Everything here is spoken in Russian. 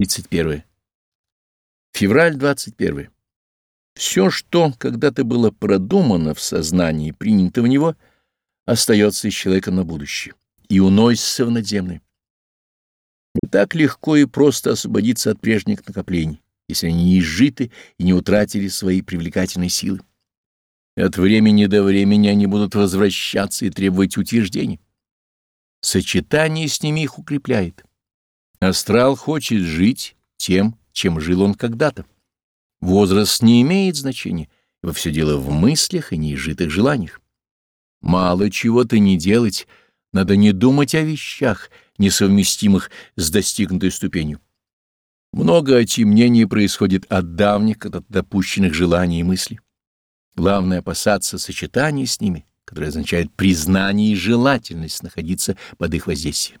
31. Февраль 21. Все, что когда-то было продумано в сознании и принято в него, остается из человека на будущее и уносится в надземное. Не так легко и просто освободиться от прежних накоплений, если они не изжиты и не утратили своей привлекательной силы. От времени до времени они будут возвращаться и требовать утверждений. Сочетание с ними их укрепляет. Астрал хочет жить тем, чем жил он когда-то. Возраст не имеет значения, ибо все дело в мыслях и неизжитых желаниях. Мало чего-то не делать, надо не думать о вещах, несовместимых с достигнутой ступенью. Много отемнений происходит от давних, когда допущенных желаний и мыслей. Главное — опасаться сочетания с ними, которое означает признание и желательность находиться под их воздействием.